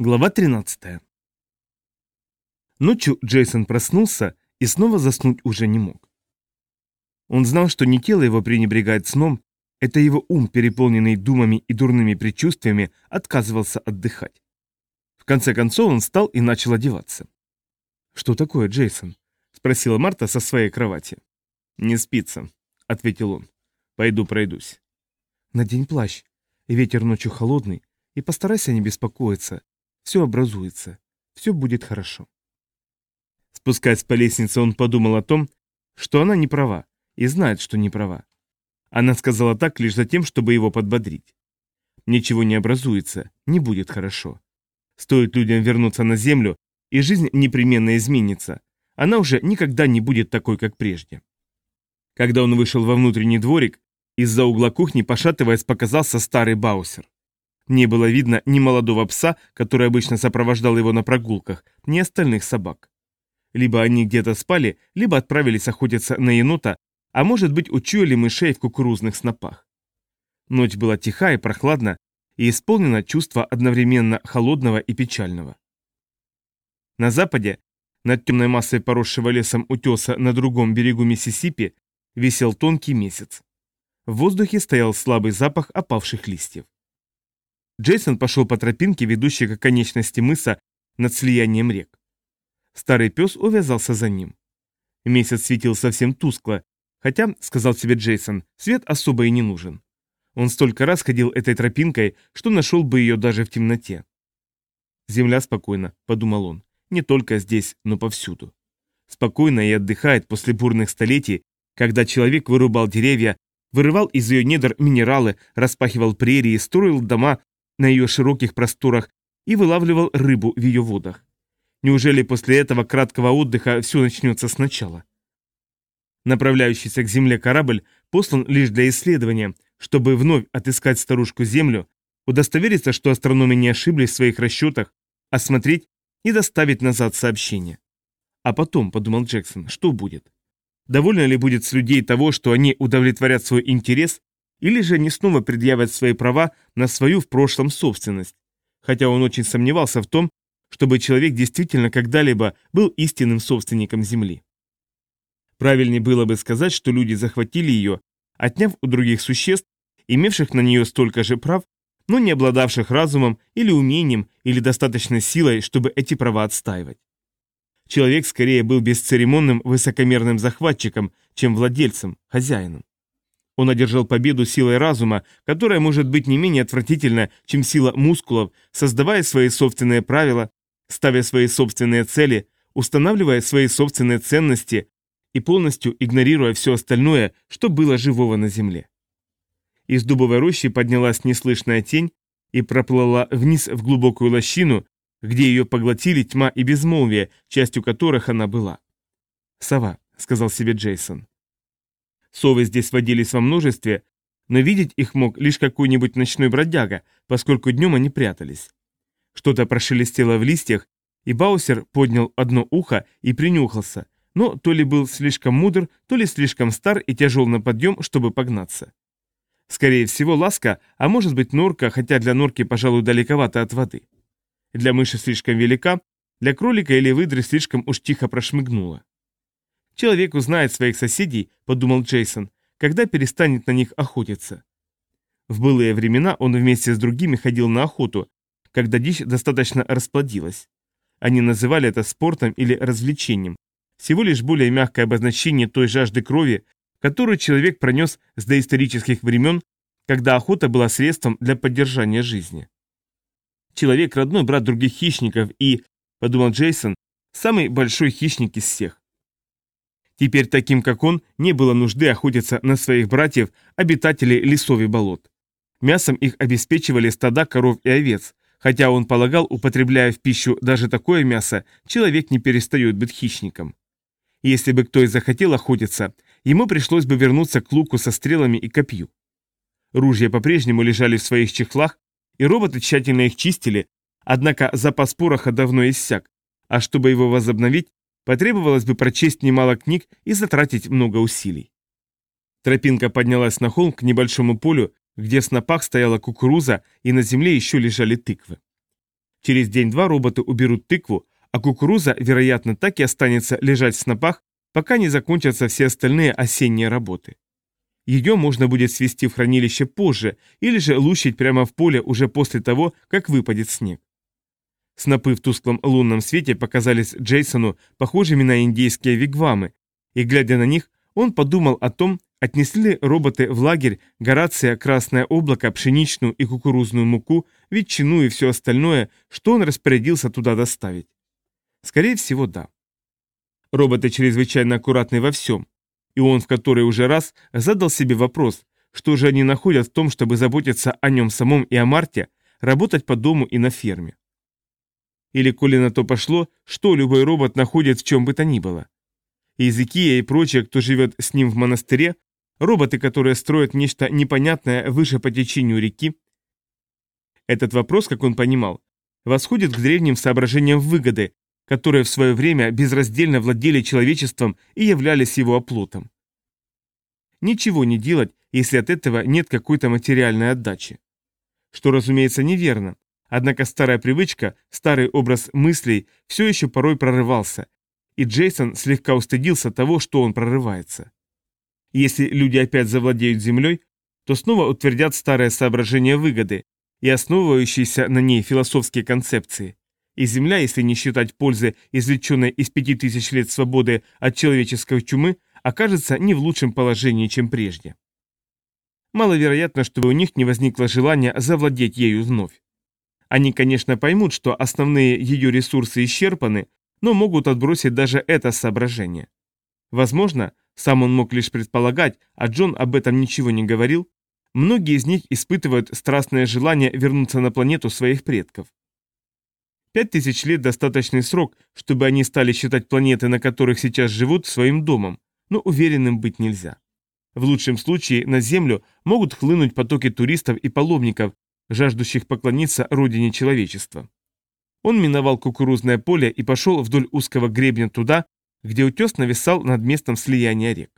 Глава 13. Ночью Джейсон проснулся и снова заснуть уже не мог. Он знал, что не тело его пренебрегает сном, это его ум, переполненный думами и дурными предчувствиями, отказывался отдыхать. В конце концов он встал и начал одеваться. «Что такое, Джейсон?» – спросила Марта со своей кровати. «Не спится», – ответил он. «Пойду пройдусь». «Надень плащ. Ветер ночью холодный, и постарайся не беспокоиться. Все образуется. Все будет хорошо. Спускаясь по лестнице, он подумал о том, что она не права, и знает, что не права. Она сказала так лишь за тем, чтобы его подбодрить. Ничего не образуется, не будет хорошо. Стоит людям вернуться на землю, и жизнь непременно изменится. Она уже никогда не будет такой, как прежде. Когда он вышел во внутренний дворик, из-за угла кухни, пошатываясь, показался старый Баусер. Не было видно ни молодого пса, который обычно сопровождал его на прогулках, ни остальных собак. Либо они где-то спали, либо отправились охотиться на енота, а может быть учуяли мышей в кукурузных снопах. Ночь была тиха и прохладна, и исполнена чувства одновременно холодного и печального. На западе, над темной массой поросшего лесом утеса на другом берегу Миссисипи, висел тонкий месяц. В воздухе стоял слабый запах опавших листьев. Джейсон пошел по тропинке, ведущей к конечности мыса над слиянием рек. Старый пес увязался за ним. Месяц светил совсем тускло, хотя, сказал себе Джейсон, свет особо и не нужен. Он столько раз ходил этой тропинкой, что нашел бы ее даже в темноте. «Земля спокойна», — подумал он, — «не только здесь, но повсюду. Спокойно и отдыхает после бурных столетий, когда человек вырубал деревья, вырывал из ее недр минералы, распахивал прерии, строил дома, на ее широких просторах и вылавливал рыбу в ее водах. Неужели после этого краткого отдыха все начнется сначала? Направляющийся к Земле корабль послан лишь для исследования, чтобы вновь отыскать старушку Землю, удостовериться, что астрономы не ошиблись в своих расчетах, осмотреть и доставить назад сообщение. А потом, подумал Джексон, что будет? Довольно ли будет с людей того, что они удовлетворят свой интерес или же они снова предъявят свои права на свою в прошлом собственность, хотя он очень сомневался в том, чтобы человек действительно когда-либо был истинным собственником земли. Правильнее было бы сказать, что люди захватили ее, отняв у других существ, имевших на нее столько же прав, но не обладавших разумом или умением или достаточной силой, чтобы эти права отстаивать. Человек скорее был бесцеремонным высокомерным захватчиком, чем владельцем, хозяином. Он одержал победу силой разума, которая может быть не менее отвратительна, чем сила мускулов, создавая свои собственные правила, ставя свои собственные цели, устанавливая свои собственные ценности и полностью игнорируя все остальное, что было живого на земле. Из дубовой рощи поднялась неслышная тень и проплыла вниз в глубокую лощину, где ее поглотили тьма и безмолвие, частью которых она была. «Сова», — сказал себе Джейсон. Совы здесь водились во множестве, но видеть их мог лишь какой-нибудь ночной бродяга, поскольку днем они прятались. Что-то прошелестело в листьях, и Баусер поднял одно ухо и принюхался, но то ли был слишком мудр, то ли слишком стар и тяжел на подъем, чтобы погнаться. Скорее всего, ласка, а может быть норка, хотя для норки, пожалуй, далековато от воды. Для мыши слишком велика, для кролика или выдры слишком уж тихо прошмыгнула. Человек узнает своих соседей, подумал Джейсон, когда перестанет на них охотиться. В былые времена он вместе с другими ходил на охоту, когда дичь достаточно расплодилась. Они называли это спортом или развлечением, всего лишь более мягкое обозначение той жажды крови, которую человек пронес с доисторических времен, когда охота была средством для поддержания жизни. Человек – родной брат других хищников и, подумал Джейсон, самый большой хищник из всех. Теперь таким, как он, не было нужды охотиться на своих братьев, обитателей лесов и болот. Мясом их обеспечивали стада коров и овец, хотя он полагал, употребляя в пищу даже такое мясо, человек не перестает быть хищником. Если бы кто и захотел охотиться, ему пришлось бы вернуться к луку со стрелами и копью. Ружья по-прежнему лежали в своих чехлах, и роботы тщательно их чистили, однако запас пороха давно иссяк, а чтобы его возобновить, Потребовалось бы прочесть немало книг и затратить много усилий. Тропинка поднялась на холм к небольшому полю, где в снопах стояла кукуруза и на земле еще лежали тыквы. Через день-два роботы уберут тыкву, а кукуруза, вероятно, так и останется лежать в снопах, пока не закончатся все остальные осенние работы. Ее можно будет свести в хранилище позже или же лущить прямо в поле уже после того, как выпадет снег. Снопы в тусклом лунном свете показались Джейсону похожими на индейские вигвамы, и, глядя на них, он подумал о том, отнесли ли роботы в лагерь Горация, Красное облако, пшеничную и кукурузную муку, ветчину и все остальное, что он распорядился туда доставить. Скорее всего, да. Роботы чрезвычайно аккуратны во всем, и он в который уже раз задал себе вопрос, что же они находят в том, чтобы заботиться о нем самом и о Марте, работать по дому и на ферме. Или, коли на то пошло, что любой робот находит в чем бы то ни было. Иезекия и прочие, кто живет с ним в монастыре, роботы, которые строят нечто непонятное выше по течению реки. Этот вопрос, как он понимал, восходит к древним соображениям выгоды, которые в свое время безраздельно владели человечеством и являлись его оплотом. Ничего не делать, если от этого нет какой-то материальной отдачи. Что, разумеется, неверно, однако старая привычка, старый образ мыслей все еще порой прорывался, и Джейсон слегка устыдился того, что он прорывается. Если люди опять завладеют землей, то снова утвердят старое соображение выгоды и основывающиеся на ней философские концепции, и Земля, если не считать пользы, извлеченной из пяти тысяч лет свободы от человеческой чумы, окажется не в лучшем положении, чем прежде. Маловероятно, чтобы у них не возникло желания завладеть ею вновь. Они, конечно, поймут, что основные ее ресурсы исчерпаны, но могут отбросить даже это соображение. Возможно, сам он мог лишь предполагать, а Джон об этом ничего не говорил, многие из них испытывают страстное желание вернуться на планету своих предков. Пять тысяч лет – достаточный срок, чтобы они стали считать планеты, на которых сейчас живут, своим домом, но уверенным быть нельзя. В лучшем случае на Землю могут хлынуть потоки туристов и паломников, жаждущих поклониться родине человечества. Он миновал кукурузное поле и пошел вдоль узкого гребня туда, где утес нависал над местом слияния рек.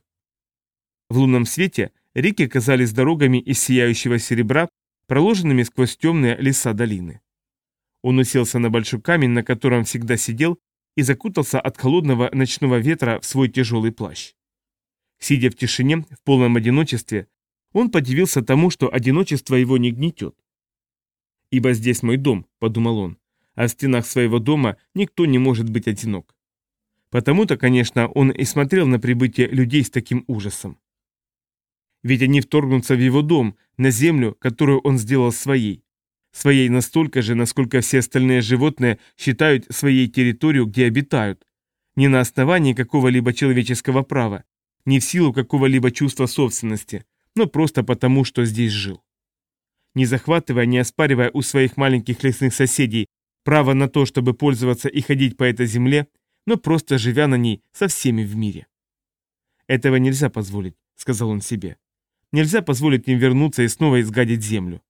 В лунном свете реки казались дорогами из сияющего серебра, проложенными сквозь темные леса долины. Он уселся на большой камень, на котором всегда сидел, и закутался от холодного ночного ветра в свой тяжелый плащ. Сидя в тишине, в полном одиночестве, он подивился тому, что одиночество его не гнетет. «Ибо здесь мой дом», — подумал он, — «а в стенах своего дома никто не может быть одинок». Потому-то, конечно, он и смотрел на прибытие людей с таким ужасом. Ведь они вторгнутся в его дом, на землю, которую он сделал своей, Своей настолько же, насколько все остальные животные считают своей территорию, где обитают. Не на основании какого-либо человеческого права, не в силу какого-либо чувства собственности, но просто потому, что здесь жил. Не захватывая, не оспаривая у своих маленьких лесных соседей право на то, чтобы пользоваться и ходить по этой земле, но просто живя на ней со всеми в мире. «Этого нельзя позволить», — сказал он себе. «Нельзя позволить им вернуться и снова изгадить землю.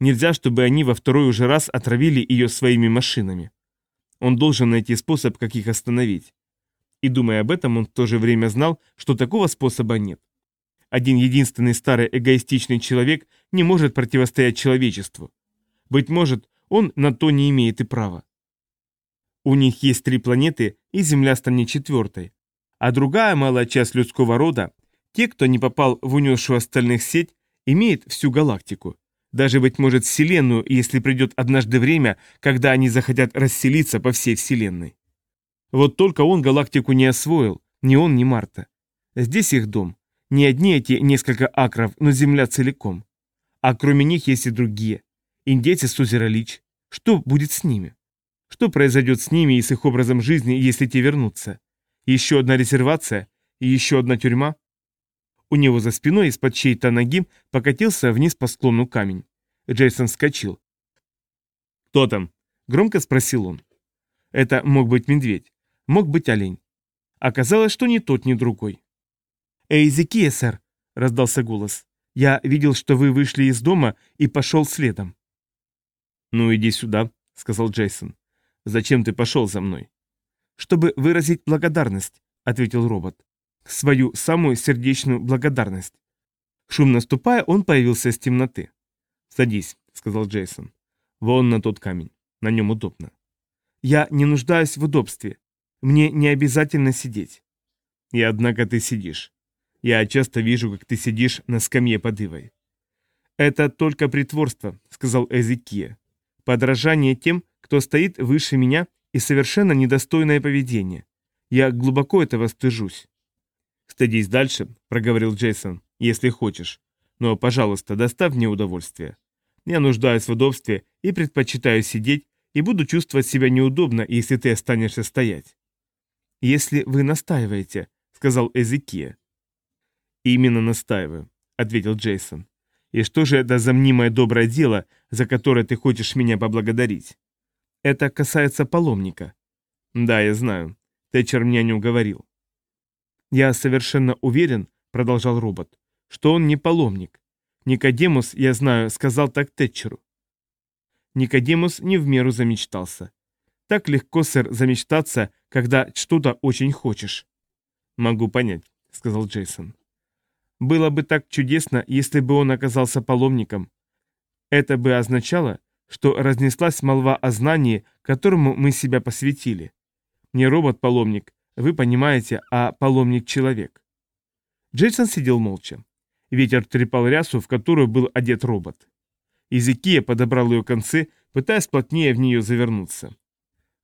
Нельзя, чтобы они во второй уже раз отравили ее своими машинами. Он должен найти способ, как их остановить. И думая об этом, он в то же время знал, что такого способа нет. Один единственный старый эгоистичный человек не может противостоять человечеству. Быть может, он на то не имеет и права. У них есть три планеты, и Земля станет четвертой. А другая малая часть людского рода, те, кто не попал в унесшую остальных сеть, имеет всю галактику даже, быть может, Вселенную, если придет однажды время, когда они захотят расселиться по всей Вселенной. Вот только он галактику не освоил, ни он, ни Марта. Здесь их дом. Не одни эти несколько акров, но Земля целиком. А кроме них есть и другие. Индейцы с озера Лич. Что будет с ними? Что произойдет с ними и с их образом жизни, если те вернутся? Еще одна резервация? И еще одна тюрьма? У него за спиной из-под чьей-то ноги покатился вниз по склону камень. Джейсон вскочил. «Кто там?» – громко спросил он. Это мог быть медведь, мог быть олень. Оказалось, что ни тот, ни другой. «Эй, Зекия, сэр!» – раздался голос. «Я видел, что вы вышли из дома и пошел следом». «Ну, иди сюда», – сказал Джейсон. «Зачем ты пошел за мной?» «Чтобы выразить благодарность», – ответил робот свою самую сердечную благодарность. Шумно ступая, он появился из темноты. «Садись», — сказал Джейсон. «Вон на тот камень». На нем удобно. Я не нуждаюсь в удобстве. Мне не обязательно сидеть. И однако ты сидишь. Я часто вижу, как ты сидишь на скамье под ивой. Это только притворство, сказал Эзекия. Подражание тем, кто стоит выше меня и совершенно недостойное поведение. Я глубоко этого стыжусь. «Стыдись дальше», — проговорил Джейсон, — «если хочешь. Но, пожалуйста, доставь мне удовольствие. Я нуждаюсь в удобстве и предпочитаю сидеть, и буду чувствовать себя неудобно, если ты останешься стоять». «Если вы настаиваете», — сказал Эзекия. «Именно настаиваю», — ответил Джейсон. «И что же это за мнимое доброе дело, за которое ты хочешь меня поблагодарить?» «Это касается паломника». «Да, я знаю. Тэтчер меня не уговорил. «Я совершенно уверен», — продолжал робот, — «что он не паломник. Никодемус, я знаю, сказал так Тэтчеру». Никодемус не в меру замечтался. Так легко, сэр, замечтаться, когда что-то очень хочешь. «Могу понять», — сказал Джейсон. «Было бы так чудесно, если бы он оказался паломником. Это бы означало, что разнеслась молва о знании, которому мы себя посвятили. Не робот-паломник, вы понимаете, а паломник-человек. Джейсон сидел молча. Ветер трепал рясу, в которую был одет робот. Изикия подобрал ее концы, пытаясь плотнее в нее завернуться.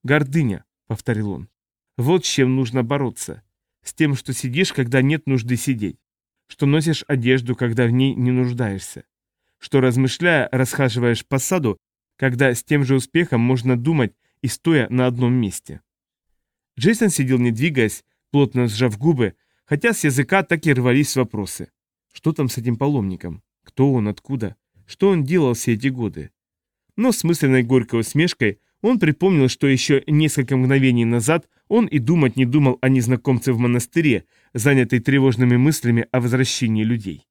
«Гордыня», — повторил он. «Вот с чем нужно бороться. С тем, что сидишь, когда нет нужды сидеть. Что носишь одежду, когда в ней не нуждаешься. Что, размышляя, расхаживаешь по саду, когда с тем же успехом можно думать и стоя на одном месте. Джейсон сидел не двигаясь, плотно сжав губы, хотя с языка так и рвались вопросы. Что там с этим паломником? Кто он, откуда? Что он делал все эти годы? Но с мысленной горькой усмешкой он припомнил, что еще несколько мгновений назад он и думать не думал о незнакомце в монастыре, занятый тревожными мыслями о возвращении людей.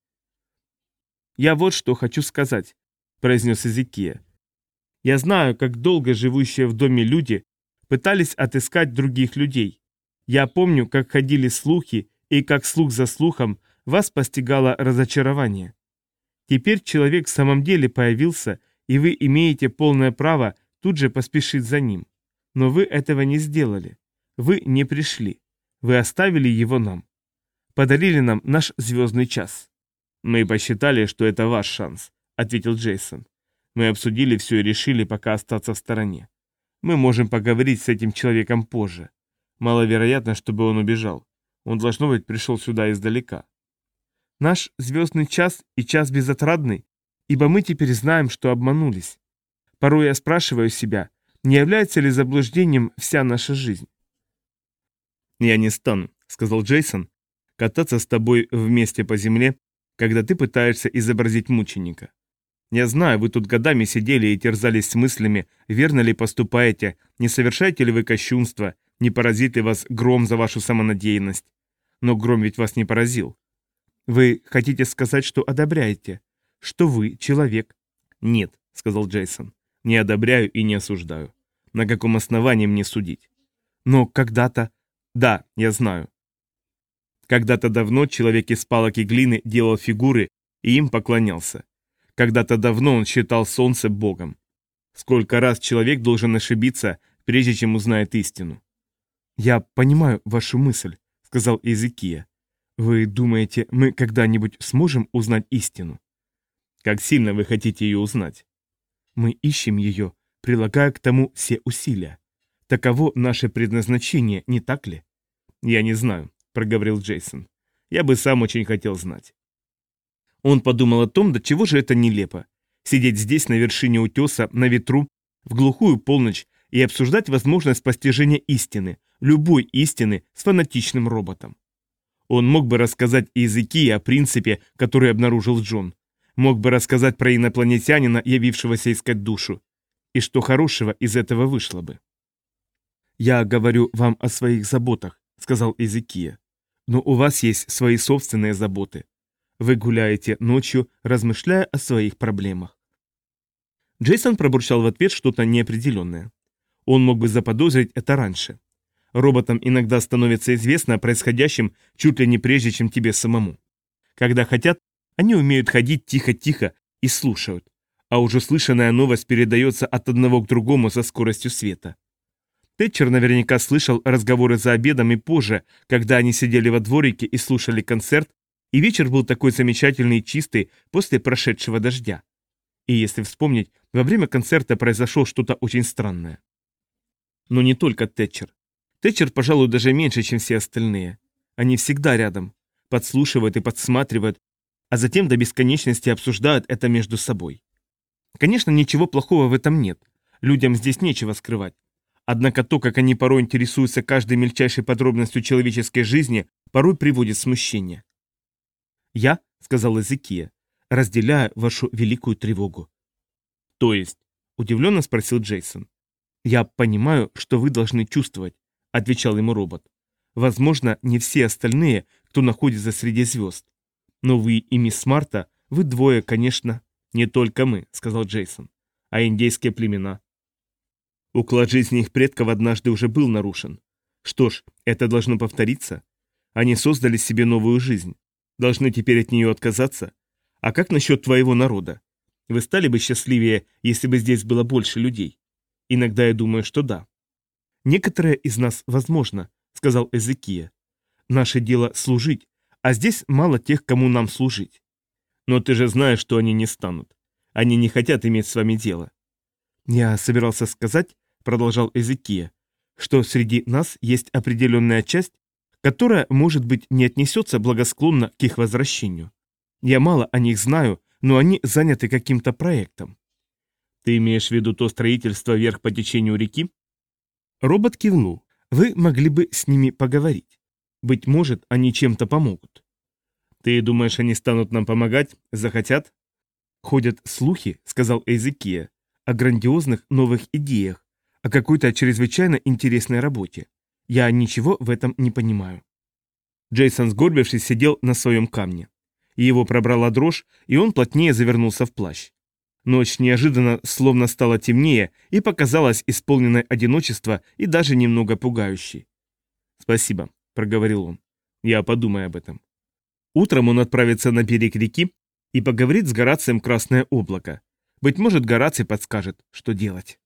«Я вот что хочу сказать», — произнес Эзекия. «Я знаю, как долго живущие в доме люди пытались отыскать других людей. Я помню, как ходили слухи, и как слух за слухом вас постигало разочарование. Теперь человек в самом деле появился, и вы имеете полное право тут же поспешить за ним. Но вы этого не сделали. Вы не пришли. Вы оставили его нам. Подарили нам наш звездный час. Мы посчитали, что это ваш шанс, ответил Джейсон. Мы обсудили все и решили пока остаться в стороне. Мы можем поговорить с этим человеком позже. Маловероятно, чтобы он убежал. Он, должно быть, пришел сюда издалека. Наш звездный час и час безотрадный, ибо мы теперь знаем, что обманулись. Порой я спрашиваю себя, не является ли заблуждением вся наша жизнь? «Я не стану», — сказал Джейсон, — «кататься с тобой вместе по земле, когда ты пытаешься изобразить мученика. Я знаю, вы тут годами сидели и терзались с мыслями, верно ли поступаете, не совершаете ли вы кощунство, не поразит ли вас гром за вашу самонадеянность. Но гром ведь вас не поразил. Вы хотите сказать, что одобряете? Что вы человек? Нет, сказал Джейсон. Не одобряю и не осуждаю. На каком основании мне судить? Но когда-то... Да, я знаю. Когда-то давно человек из палок и глины делал фигуры и им поклонялся. Когда-то давно он считал солнце богом. Сколько раз человек должен ошибиться, прежде чем узнает истину? «Я понимаю вашу мысль», — сказал Иезекия. «Вы думаете, мы когда-нибудь сможем узнать истину?» «Как сильно вы хотите ее узнать?» «Мы ищем ее, прилагая к тому все усилия. Таково наше предназначение, не так ли?» «Я не знаю», — проговорил Джейсон. «Я бы сам очень хотел знать». Он подумал о том, до чего же это нелепо. Сидеть здесь на вершине утеса, на ветру, в глухую полночь и обсуждать возможность постижения истины, любой истины с фанатичным роботом. Он мог бы рассказать языки о принципе, который обнаружил Джон. Мог бы рассказать про инопланетянина, явившегося искать душу. И что хорошего из этого вышло бы. «Я говорю вам о своих заботах», — сказал Эзекия. «Но у вас есть свои собственные заботы. Вы гуляете ночью, размышляя о своих проблемах. Джейсон пробурчал в ответ что-то неопределенное. Он мог бы заподозрить это раньше. Роботам иногда становится известно о происходящем чуть ли не прежде, чем тебе самому. Когда хотят, они умеют ходить тихо-тихо и слушают. а уже слышанная новость передается от одного к другому со скоростью света. Тэтчер наверняка слышал разговоры за обедом и позже, когда они сидели во дворике и слушали концерт, и вечер был такой замечательный и чистый после прошедшего дождя. И если вспомнить, во время концерта произошло что-то очень странное. Но не только Тэтчер. Тэтчер, пожалуй, даже меньше, чем все остальные. Они всегда рядом, подслушивают и подсматривают, а затем до бесконечности обсуждают это между собой. Конечно, ничего плохого в этом нет. Людям здесь нечего скрывать. Однако то, как они порой интересуются каждой мельчайшей подробностью человеческой жизни, порой приводит смущение. «Я», — сказал Эзекия, — «разделяю вашу великую тревогу». «То есть?» — удивленно спросил Джейсон. «Я понимаю, что вы должны чувствовать», — отвечал ему робот. «Возможно, не все остальные, кто находится среди звезд. Но вы и мисс Марта, вы двое, конечно...» «Не только мы», — сказал Джейсон, — «а индейские племена». Уклад жизни их предков однажды уже был нарушен. Что ж, это должно повториться. Они создали себе новую жизнь. Должны теперь от нее отказаться? А как насчет твоего народа? Вы стали бы счастливее, если бы здесь было больше людей? Иногда я думаю, что да. Некоторые из нас возможно, сказал Эзекия. Наше дело служить, а здесь мало тех, кому нам служить. Но ты же знаешь, что они не станут. Они не хотят иметь с вами дело. Я собирался сказать, продолжал Эзекия, что среди нас есть определенная часть, которая, может быть, не отнесется благосклонно к их возвращению. Я мало о них знаю, но они заняты каким-то проектом. Ты имеешь в виду то строительство вверх по течению реки? Робот кивнул. Вы могли бы с ними поговорить. Быть может, они чем-то помогут. Ты думаешь, они станут нам помогать? Захотят? Ходят слухи, сказал Эзекия, о грандиозных новых идеях, о какой-то чрезвычайно интересной работе. Я ничего в этом не понимаю. Джейсон, сгорбившись, сидел на своем камне. Его пробрала дрожь, и он плотнее завернулся в плащ. Ночь неожиданно словно стала темнее и показалась исполненной одиночества и даже немного пугающей. «Спасибо», — проговорил он. «Я подумаю об этом». Утром он отправится на берег реки и поговорит с Горацием Красное Облако. Быть может, Гораций подскажет, что делать.